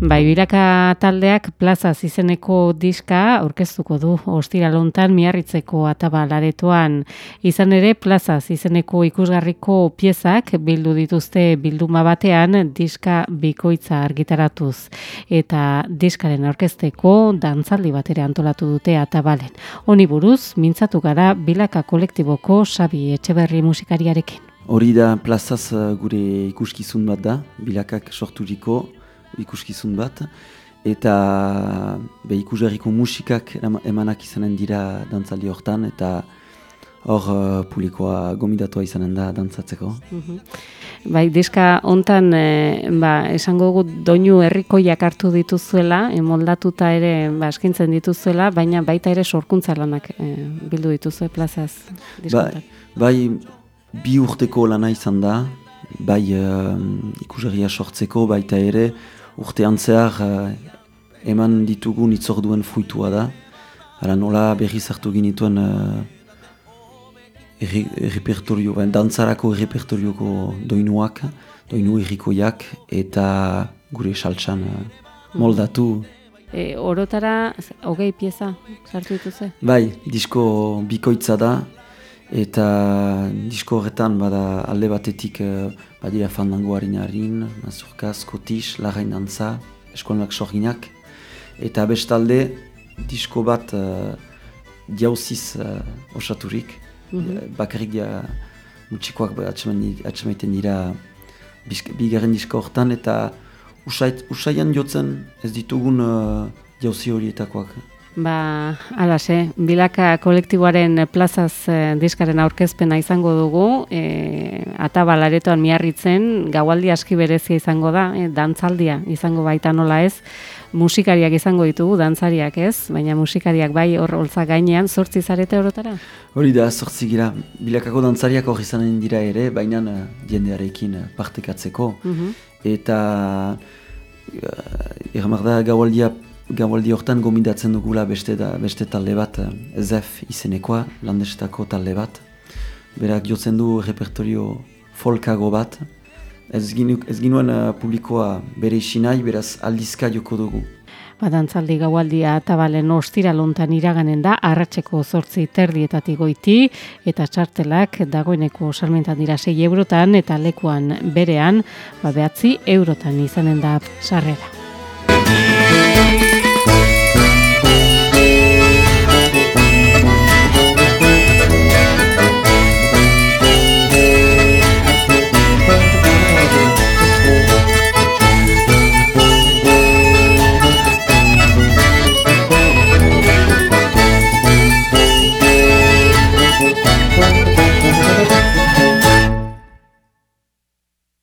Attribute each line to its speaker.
Speaker 1: Bai, biraka taldeak plaza izeneko diska aurkeztuko du ostiralontan miarritzeko atabalaretoan. Izan ere plaza izeneko ikusgarriko piezak bildu dituzte bilduma batean diska bikoitza argitaratuz. Eta diskaren aurkezteko dantzaldi batera antolatu dute atabalen. Honi buruz, mintzatu gara bilaka kolektiboko sabi etxeberri musikariarekin.
Speaker 2: Hori da plazaz gure ikuskizun bat da, bilakak sorturiko, ikuskizun bat, eta be ikusgarriko musikak emanak izanen dira dantzaldi hortan, eta hor uh, publikoa gomidatua izanen da dantzatzeko.
Speaker 1: Mhm. Bai, diska hontan e, ba, esango gu doinu herrikoiak hartu dituzuela, emoldatuta ere ba, eskintzen dituzuela, baina baita ere sorkuntza lanak e, bildu dituzue plazaz.
Speaker 2: Bai, bai, bi urteko lana izan da, bai uh, ikusgarria sortzeko, baita ere, urtean zehar uh, eman ditugun itzorduen fuitua da. Hala nola berri zartu ginituen uh, errepertorio, ben, dantzarako errepertorioko doinuak, doinu errikoiak eta gure saltsan uh, moldatu.
Speaker 1: E, orotara, hogei pieza sartu dituze?
Speaker 2: Bai, disko bikoitza da, eta disko horretan bada alde batetik uh, badira fandango harin mazurka, skotis, lagain dantza, eskolnak sorginak. Eta bestalde, disko bat uh, diauziz uh, osaturik. Mm -hmm. Bakarrik dia mutxikoak atxemaiten dira bigarren disko hortan eta usaian jotzen ez ditugun uh, diauzi horietakoak.
Speaker 1: Ba, alase, bilaka kolektiboaren plazaz eh, diskaren aurkezpena izango dugu, e, ata balaretoan miarritzen, gaualdi aski berezia izango da, e, dantzaldia izango baita nola ez, musikariak izango ditugu, dantzariak ez, baina musikariak bai hor holtza gainean, sortzi zarete horotara?
Speaker 2: Hori da, sortzi gira, bilakako dantzariak hor izanen dira ere, baina uh, jendearekin uh, partekatzeko, mhm. eta uh, da gaualdia Gabaldi hortan gomindatzen dugula beste, da, beste talde bat, EZF izenekoa, landestako talde bat. Berak jotzen du repertorio folkago bat. Ez, ginu, ez ginuen uh, publikoa bere isinai, beraz aldizka joko dugu.
Speaker 1: Badantzaldi gaualdia eta balen ostira lontan iraganen da, arratseko zortzi terdietatik goiti, eta txartelak dagoeneko salmentan dira 6 eurotan, eta lekuan berean, ba behatzi eurotan izanen da sarrera.